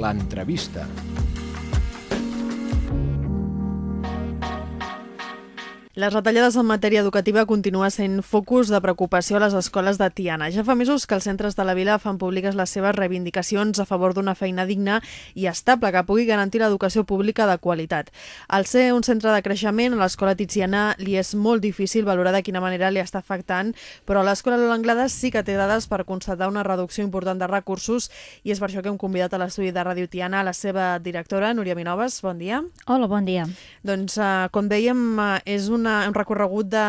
l'entrevista. Les retallades en matèria educativa continua sent focus de preocupació a les escoles de Tiana. Ja fa mesos que els centres de la vila fan públiques les seves reivindicacions a favor d'una feina digna i estable que pugui garantir l'educació pública de qualitat. Al ser un centre de creixement, a l'escola tiziana li és molt difícil valorar de quina manera li està afectant, però l'escola Lola Anglada sí que té dades per constatar una reducció important de recursos i és per això que hem convidat a l'estudi de Ràdio Tiana a la seva directora, Núria Minoves. Bon dia. Hola, bon dia. Doncs, uh, com dèiem, uh, és una una, un recorregut de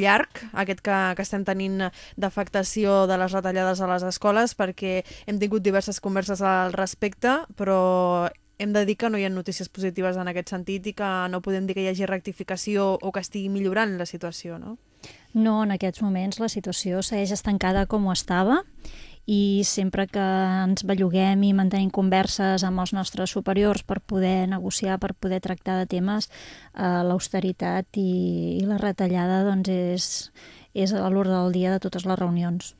llarg, aquest que, que estem tenint d'afectació de les retallades a les escoles, perquè hem tingut diverses converses al respecte, però hem de dir que no hi ha notícies positives en aquest sentit i que no podem dir que hi hagi rectificació o que estigui millorant la situació, no? No, en aquests moments la situació segueix estancada com ho estava i sempre que ens belluguem i mantenim converses amb els nostres superiors per poder negociar, per poder tractar de temes, eh, l'austeritat i, i la retallada doncs és, és a l'ordre del dia de totes les reunions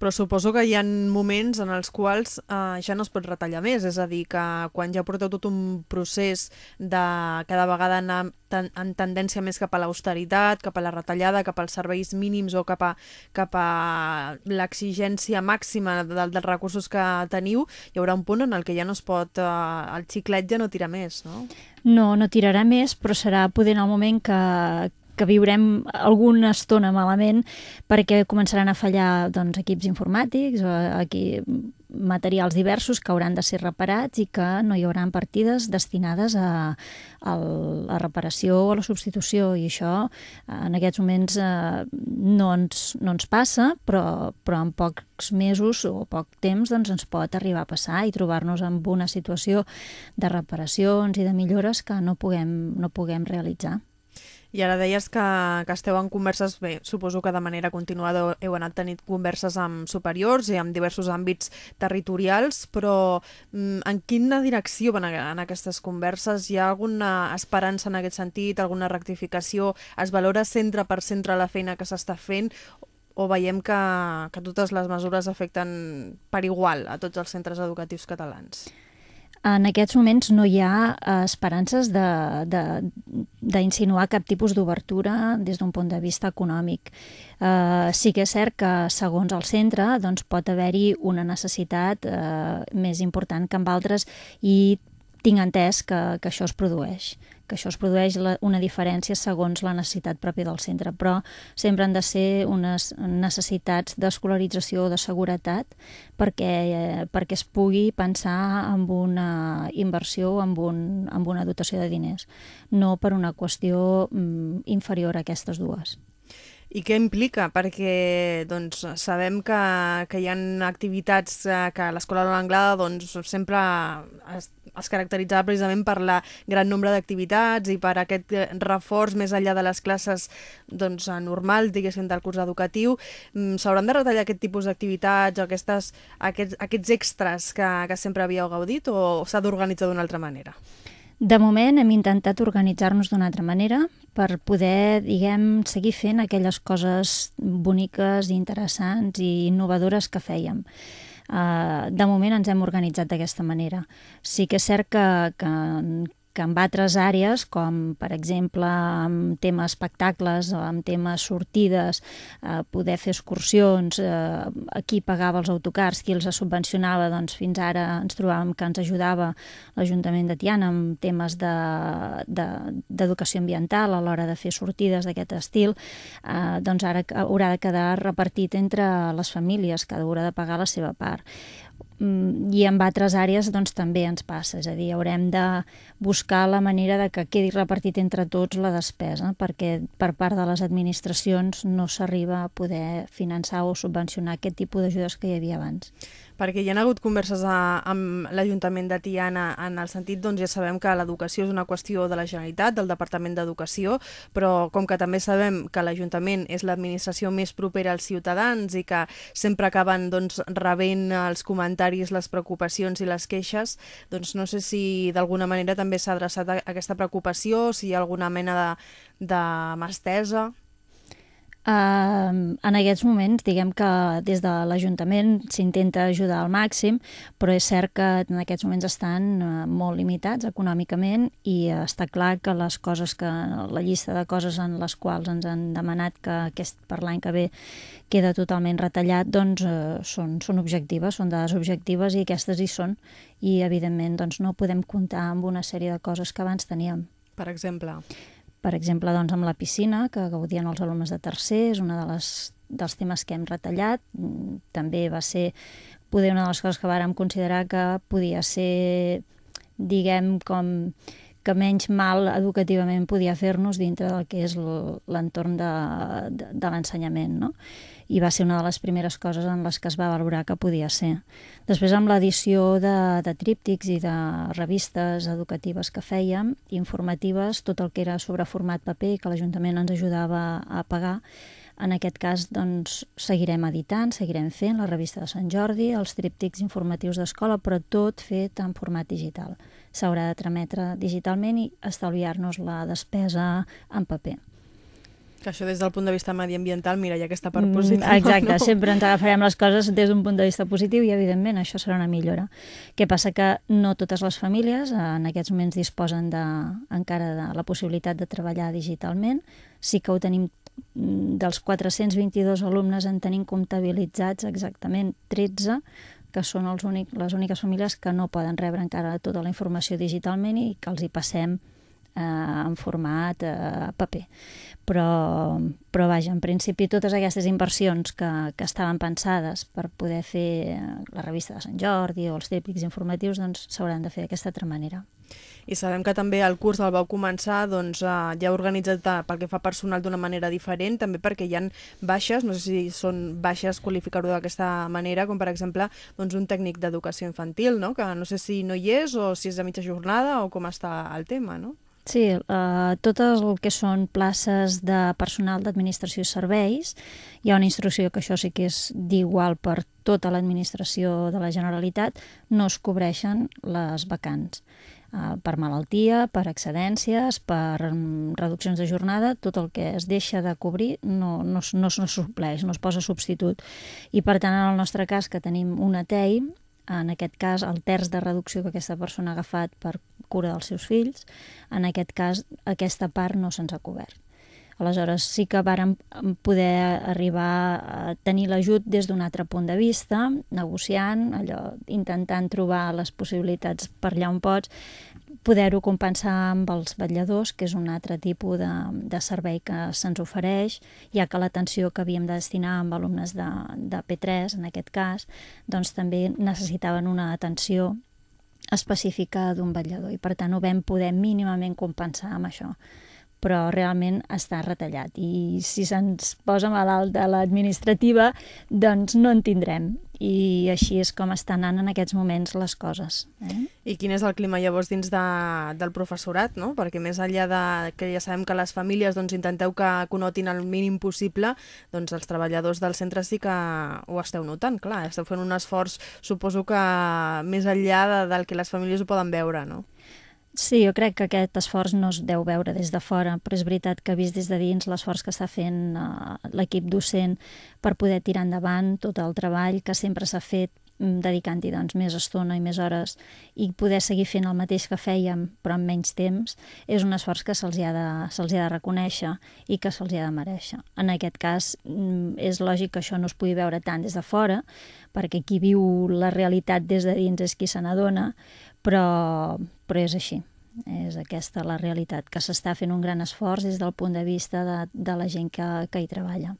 però suposo que hi ha moments en els quals eh, ja no es pot retallar més, és a dir, que quan ja porteu tot un procés de cada vegada anar ten en tendència més cap a l'austeritat, cap a la retallada, cap als serveis mínims o cap a, cap a l'exigència màxima de, dels recursos que teniu, hi haurà un punt en el que ja no es pot, eh, el xiclet ja no tira més, no? No, no tirarà més, però serà poder en el moment que, que viurem alguna estona malament perquè començaran a fallar doncs, equips informàtics, o aquí, materials diversos que hauran de ser reparats i que no hi haurà partides destinades a, a la reparació o a la substitució i això en aquests moments eh, no, ens, no ens passa però, però en pocs mesos o poc temps doncs, ens pot arribar a passar i trobar-nos amb una situació de reparacions i de millores que no puguem, no puguem realitzar. I ara deies que, que esteu en converses, bé, suposo que de manera continuada heu anat tenint converses amb superiors i amb diversos àmbits territorials, però mm, en quina direcció van en aquestes converses? Hi ha alguna esperança en aquest sentit, alguna rectificació? Es valora centre per centre la feina que s'està fent o veiem que, que totes les mesures afecten per igual a tots els centres educatius catalans? En aquests moments no hi ha eh, esperances d'insinuar cap tipus d'obertura des d'un punt de vista econòmic. Eh, sí que és cert que, segons el centre, doncs, pot haver-hi una necessitat eh, més important que amb altres i tinc entès que, que això es produeix que això es produeix la, una diferència segons la necessitat pròpia del centre, però sempre han de ser unes necessitats d'escolarització o de seguretat perquè, eh, perquè es pugui pensar en una inversió, amb, un, amb una dotació de diners, no per una qüestió mm, inferior a aquestes dues. I què implica? Perquè doncs, sabem que, que hi ha activitats eh, que l'Escola de l'Anglada doncs, sempre es caracteritzava precisament per la gran nombre d'activitats i per aquest eh, reforç més enllà de les classes doncs, normals, diguéssim, del curs educatiu. Mm, s'hauran de retallar aquest tipus d'activitats o aquestes, aquests, aquests extras que, que sempre havíeu gaudit o s'ha d'organitzar d'una altra manera? De moment hem intentat organitzar-nos d'una altra manera per poder, diguem, seguir fent aquelles coses boniques, interessants i innovadores que fèiem. Uh, de moment ens hem organitzat d'aquesta manera. Sí que és cert que, que, que en altres àrees, com per exemple amb temes espectacles o amb temes sortides, eh, poder fer excursions, eh, qui pagava els autocars, qui els subvencionava, doncs fins ara ens trobàvem que ens ajudava l'Ajuntament de Tiana amb temes d'educació de, de, ambiental a l'hora de fer sortides d'aquest estil, eh, doncs ara haurà de quedar repartit entre les famílies, cada haurà de pagar la seva part. Mm, i en altres àrees doncs, també ens passa, és a dir, haurem de buscar la manera de que quedi repartit entre tots la despesa, perquè per part de les administracions no s'arriba a poder finançar o subvencionar aquest tipus d'ajudes que hi havia abans perquè hi ha hagut converses a, amb l'Ajuntament de Tiana en el sentit, doncs ja sabem que l'educació és una qüestió de la Generalitat, del Departament d'Educació, però com que també sabem que l'Ajuntament és l'administració més propera als ciutadans i que sempre acaben doncs, rebent els comentaris, les preocupacions i les queixes, doncs no sé si d'alguna manera també s'ha adreçat a aquesta preocupació, si hi ha alguna mena de, de mà estesa. Uh, en aquests moments, diguem que des de l'Ajuntament s'intenta ajudar al màxim, però és cert que en aquests moments estan uh, molt limitats econòmicament i uh, està clar que les coses que, la llista de coses en les quals ens han demanat que aquest per l'any que ve queda totalment retallat, doncs uh, són, són objectives, són dades objectives i aquestes hi són i evidentment doncs, no podem comptar amb una sèrie de coses que abans teníem. Per exemple? Per exemple, doncs, amb la piscina, que gaudien els alumnes de tercer, és una de les, dels temes que hem retallat. També va ser poder una de les coses que vàrem considerar que podia ser, diguem, com que menys mal educativament podia fer-nos dintre del que és l'entorn de, de, de l'ensenyament, no? i va ser una de les primeres coses en les que es va valorar que podia ser. Després, amb l'edició de, de tríptics i de revistes educatives que fèiem, informatives, tot el que era sobre format paper que l'Ajuntament ens ajudava a pagar, en aquest cas, doncs, seguirem editant, seguirem fent la revista de Sant Jordi, els tríptics informatius d'escola, però tot fet en format digital. S'haurà de trametre digitalment i estalviar-nos la despesa en paper. Que això des del punt de vista mediambiental, mira, hi ha aquesta part mm, positiva. Exacte, no? sempre ens agafarem les coses des d'un punt de vista positiu i, evidentment, això serà una millora. Què passa que no totes les famílies eh, en aquests moments disposen de, encara de la possibilitat de treballar digitalment. Sí que ho tenim dels 422 alumnes en tenim comptabilitzats exactament 13 que són els únic, les úniques famílies que no poden rebre encara tota la informació digitalment i que els hi passem eh, en format eh, paper. Però, però vaja, en principi totes aquestes inversions que, que estaven pensades per poder fer la revista de Sant Jordi o els típics informatius doncs s'hauran de fer d'aquesta altra manera. I sabem que també el curs el vau començar doncs, eh, ja organitzat eh, pel que fa personal d'una manera diferent, també perquè hi han baixes, no sé si són baixes qualificar-ho d'aquesta manera, com per exemple doncs, un tècnic d'educació infantil, no? que no sé si no hi és o si és a mitja jornada o com està el tema, no? Sí, eh, totes el que són places de personal d'administració i serveis, hi ha una instrucció que això sí que és d'igual per tota l'administració de la Generalitat, no es cobreixen les vacants. Uh, per malaltia, per excedències, per um, reduccions de jornada, tot el que es deixa de cobrir no, no, no, no supleix, no es posa substitut. I per tant, en el nostre cas, que tenim una TEI, en aquest cas el terç de reducció que aquesta persona ha agafat per cura dels seus fills, en aquest cas aquesta part no se'ns ha cobert. Aleshores sí que vàrem poder arribar a tenir l'ajut des d'un altre punt de vista, negociant, allò, intentant trobar les possibilitats per allà on pots, poder-ho compensar amb els vetlladors, que és un altre tipus de, de servei que se'ns ofereix, ja que l'atenció que havíem de destinar amb alumnes de, de P3, en aquest cas, doncs també necessitaven una atenció específica d'un vetllador i per tant ho vam poder mínimament compensar amb això però realment està retallat i si se'ns posa malalt a l'administrativa doncs no en tindrem i així és com estan anant en aquests moments les coses. Eh? I quin és el clima llavors dins de, del professorat, no? Perquè més enllà de que ja sabem que les famílies doncs, intenteu que conotin el mínim possible, doncs els treballadors del centre sí que ho esteu notant, clar, esteu fent un esforç, suposo que més enllà de, del que les famílies ho poden veure, no? Sí, jo crec que aquest esforç no es deu veure des de fora, però és veritat que vist des de dins l'esforç que està fent uh, l'equip docent per poder tirar endavant tot el treball que sempre s'ha fet mm, dedicant-hi doncs, més estona i més hores i poder seguir fent el mateix que fèiem però en menys temps, és un esforç que se'ls ha, de, se ha de reconèixer i que se'ls ha de mereixer. En aquest cas mm, és lògic que això no es pugui veure tant des de fora perquè qui viu la realitat des de dins és qui se n'adona, però, però és així. És aquesta la realitat, que s'està fent un gran esforç des del punt de vista de, de la gent que, que hi treballa.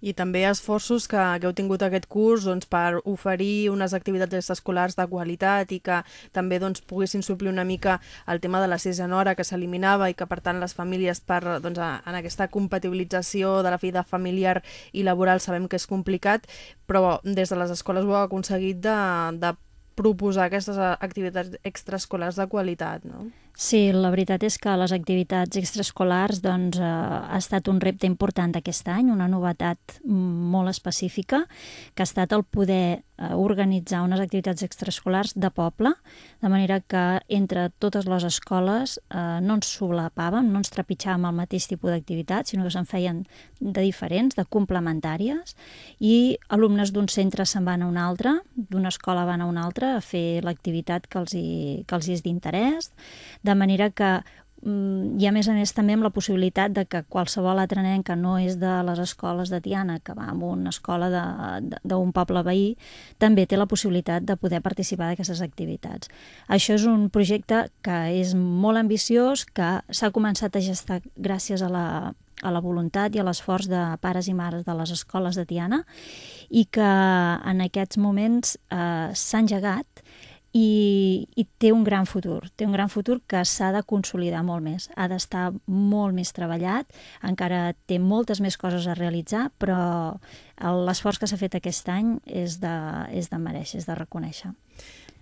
I també esforços que, que heu tingut aquest curs doncs, per oferir unes activitats escolars de qualitat i que també doncs, poguessin suplir una mica el tema de la sisena hora que s'eliminava i que per tant les famílies per, doncs, en aquesta compatibilització de la vida familiar i laboral sabem que és complicat, però des de les escoles ho heu aconseguit de, de proposar aquestes activitats extraescolars de qualitat, no? Sí, la veritat és que les activitats extraescolars doncs, eh, ha estat un repte important aquest any, una novetat molt específica, que ha estat el poder eh, organitzar unes activitats extraescolars de poble, de manera que entre totes les escoles eh, no ens solapàvem, no ens trepitjàvem el mateix tipus d'activitats, sinó que se'n feien de diferents, de complementàries, i alumnes d'un centre se'n van a un altre, d'una escola van a una altra a fer l'activitat que els hi, que els hi és d'interès, de manera que mm, i a més a més també amb la possibilitat de que qualsevol altre nen que no és de les escoles de Tiana, que va a una escola d'un poble veí, també té la possibilitat de poder participar d'aquestes activitats. Això és un projecte que és molt ambiciós, que s'ha començat a gestar gràcies a la, a la voluntat i a l'esforç de pares i mares de les escoles de Tiana i que en aquests moments eh, s'ha engegat i, i té un gran futur, té un gran futur que s'ha de consolidar molt més, ha d'estar molt més treballat, encara té moltes més coses a realitzar, però l'esforç que s'ha fet aquest any és de, és de mereixer, és de reconèixer.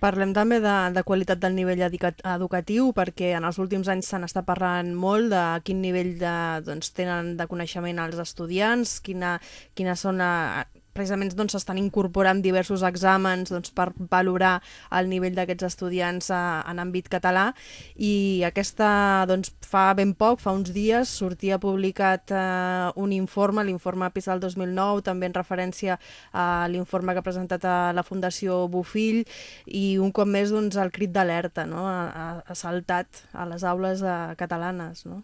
Parlem també de, de qualitat del nivell educatiu, perquè en els últims anys se n'està parlant molt de quin nivell de, doncs, tenen de coneixement els estudiants, quina, quines són la, precisament doncs, s'estan incorporant diversos exàmens doncs, per valorar el nivell d'aquests estudiants a, eh, en àmbit català i aquesta, doncs, fa ben poc, fa uns dies, sortia publicat eh, un informe, l'informe PISA del 2009, també en referència a l'informe que ha presentat a la Fundació Bofill i un cop més doncs, el crit d'alerta no? ha, ha saltat a les aules eh, catalanes. No?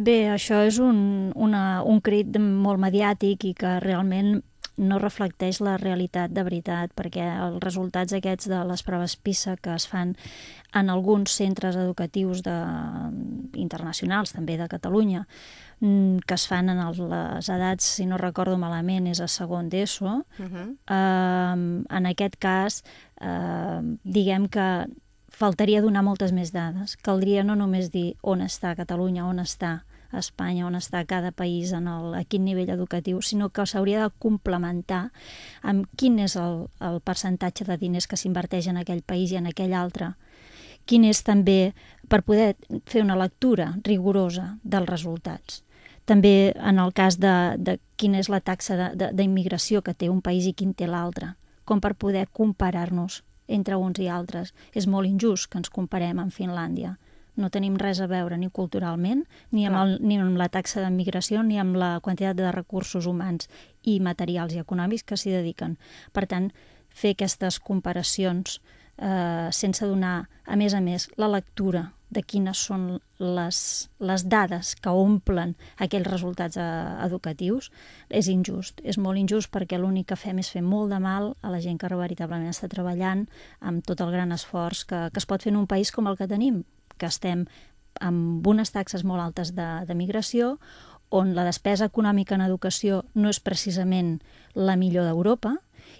Bé, això és un, una, un crit molt mediàtic i que realment no reflecteix la realitat de veritat, perquè els resultats aquests de les proves PISA que es fan en alguns centres educatius de, internacionals, també de Catalunya, mm, que es fan en les edats, si no recordo malament, és a segon d'ESO, uh -huh. eh, en aquest cas, eh, diguem que faltaria donar moltes més dades. Caldria no només dir on està Catalunya, on està a Espanya, on està cada país en el, a quin nivell educatiu, sinó que s'hauria de complementar amb quin és el, el percentatge de diners que s'inverteix en aquell país i en aquell altre, quin és també per poder fer una lectura rigorosa dels resultats. També en el cas de, de quina és la taxa d'immigració que té un país i quin té l'altre, com per poder comparar-nos entre uns i altres. És molt injust que ens comparem amb Finlàndia no tenim res a veure ni culturalment, ni amb, el, ni amb la taxa de migració, ni amb la quantitat de recursos humans i materials i econòmics que s'hi dediquen. Per tant, fer aquestes comparacions eh, sense donar, a més a més, la lectura de quines són les, les dades que omplen aquells resultats eh, educatius, és injust. És molt injust perquè l'únic que fem és fer molt de mal a la gent que veritablement està treballant amb tot el gran esforç que, que es pot fer en un país com el que tenim, que estem amb unes taxes molt altes de, de migració, on la despesa econòmica en educació no és precisament la millor d'Europa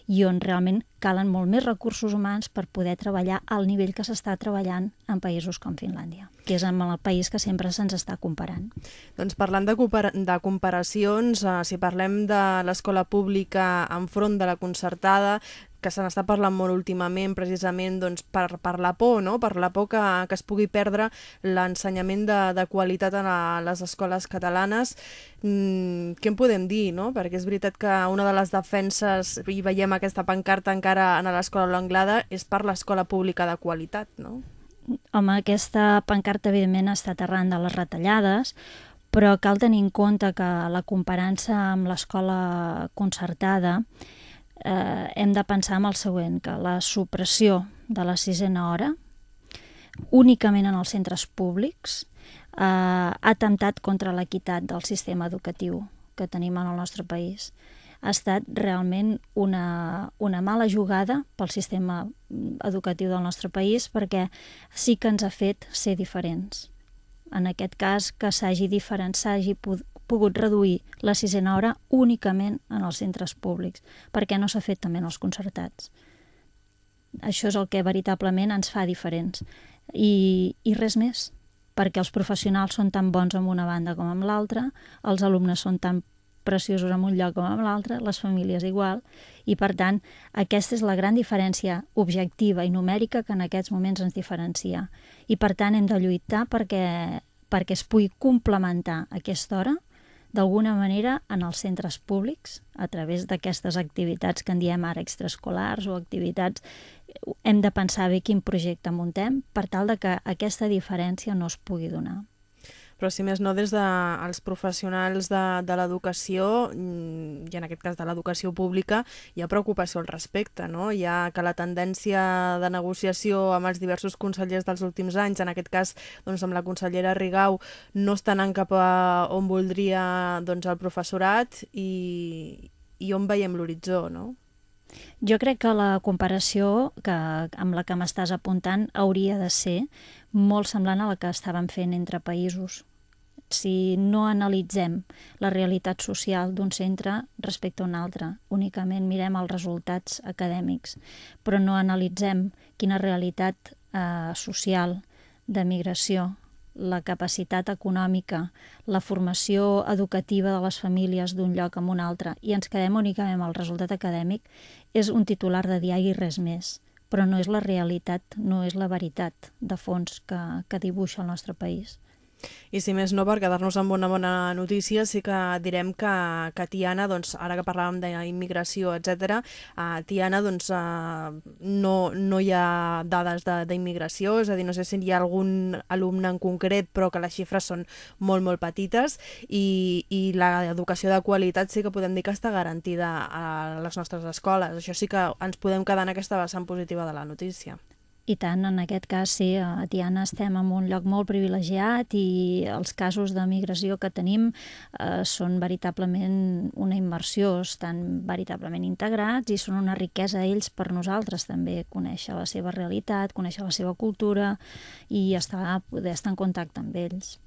i on realment calen molt més recursos humans per poder treballar al nivell que s'està treballant en països com Finlàndia, que és amb el país que sempre se'ns està comparant. Doncs parlant de, compara de comparacions, eh, si parlem de l'escola pública enfront de la concertada, que se n'està parlant molt últimament precisament doncs, per, per la por, no? per la por que, que es pugui perdre l'ensenyament de, de qualitat a, les escoles catalanes. Mm, què en podem dir? No? Perquè és veritat que una de les defenses, i veiem aquesta pancarta encara a l'escola L'Anglada, és per l'escola pública de qualitat. No? Home, aquesta pancarta evidentment ha estat arran de les retallades, però cal tenir en compte que la comparança amb l'escola concertada eh, hem de pensar en el següent, que la supressió de la sisena hora únicament en els centres públics eh, ha atemptat contra l'equitat del sistema educatiu que tenim en el nostre país. Ha estat realment una, una mala jugada pel sistema educatiu del nostre país perquè sí que ens ha fet ser diferents. En aquest cas, que s'hagi diferent, pogut reduir la sisena hora únicament en els centres públics, perquè no s'ha fet també en els concertats. Això és el que veritablement ens fa diferents. I, i res més, perquè els professionals són tan bons amb una banda com amb l'altra, els alumnes són tan preciosos en un lloc com en l'altre, les famílies igual, i per tant aquesta és la gran diferència objectiva i numèrica que en aquests moments ens diferencia. I per tant hem de lluitar perquè, perquè es pugui complementar aquesta hora d'alguna manera en els centres públics a través d'aquestes activitats que en diem ara extraescolars o activitats hem de pensar bé quin projecte muntem per tal de que aquesta diferència no es pugui donar però si més no des dels de, professionals de, de l'educació, mm, i en aquest cas de l'educació pública, hi ha preocupació al respecte, no? Hi ha que la tendència de negociació amb els diversos consellers dels últims anys, en aquest cas doncs, amb la consellera Rigau, no està anant cap a on voldria doncs, el professorat i, i on veiem l'horitzó, no? Jo crec que la comparació que, amb la que m'estàs apuntant hauria de ser molt semblant a la que estàvem fent entre països si no analitzem la realitat social d'un centre respecte a un altre, únicament mirem els resultats acadèmics, però no analitzem quina realitat eh, social de migració, la capacitat econòmica, la formació educativa de les famílies d'un lloc a un altre i ens quedem únicament amb el resultat acadèmic, és un titular de diari i res més però no és la realitat, no és la veritat de fons que, que dibuixa el nostre país. I si més no, per quedar-nos amb una bona notícia, sí que direm que, que Tiana, doncs, ara que parlàvem d'immigració, etc, a Tiana doncs, uh, no, no hi ha dades d'immigració, és a dir, no sé si hi ha algun alumne en concret, però que les xifres són molt, molt petites, i, i l'educació de qualitat sí que podem dir que està garantida a les nostres escoles. Això sí que ens podem quedar en aquesta vessant positiva de la notícia. I tant, en aquest cas, sí, a Tiana estem en un lloc molt privilegiat i els casos de migració que tenim eh, són veritablement una immersió, estan veritablement integrats i són una riquesa ells per nosaltres també, conèixer la seva realitat, conèixer la seva cultura i estar, poder estar en contacte amb ells.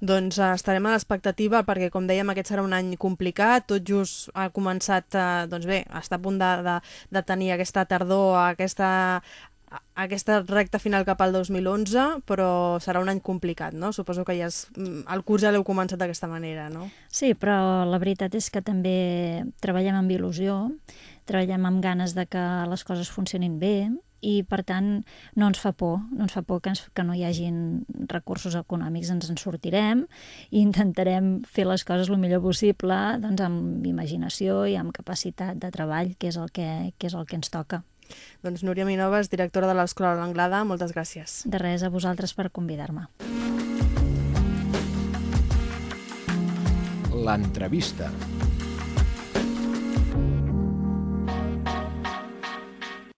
Doncs uh, estarem a l'expectativa perquè, com dèiem, aquest serà un any complicat, tot just ha començat, uh, doncs bé, està a punt de, de, de tenir aquesta tardor, aquesta aquesta recta final cap al 2011, però serà un any complicat, no? Suposo que ja és, mm, el curs ja l'heu començat d'aquesta manera, no? Sí, però la veritat és que també treballem amb il·lusió, treballem amb ganes de que les coses funcionin bé i, per tant, no ens fa por, no ens fa por que, ens, que no hi hagin recursos econòmics, ens en sortirem i intentarem fer les coses el millor possible doncs, amb imaginació i amb capacitat de treball, que és el que, que, és el que ens toca. Doncs Núria Minoves, directora de l'Escola l'Anglada, moltes gràcies. De res, a vosaltres per convidar-me. L'entrevista.